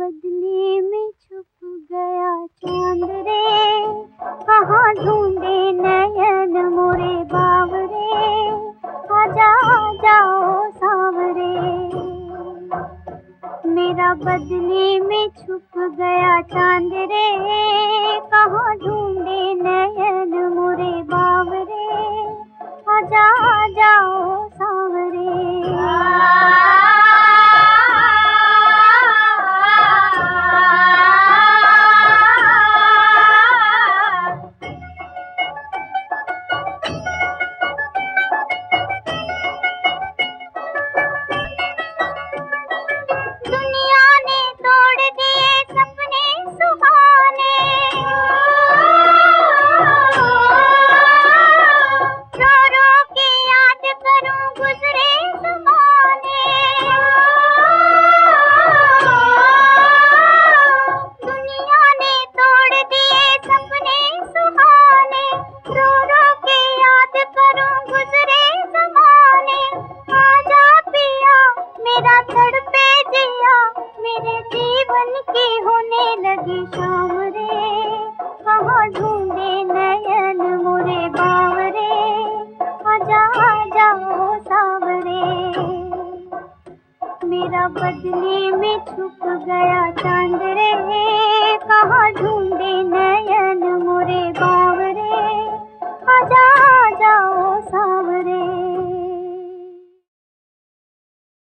बदले में छुप गया चाँद रे। कहाँ ढूंढे नयन मोरे बावरे? आजा जाओ सावरे। मेरा बदले में छुप गया चाँद रे। लगी शाम रे कहाँ ढूंढे नयन मोरे बावरे? आजा सावरे। मेरा बदले में छुप गया चाँद रे